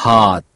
heart.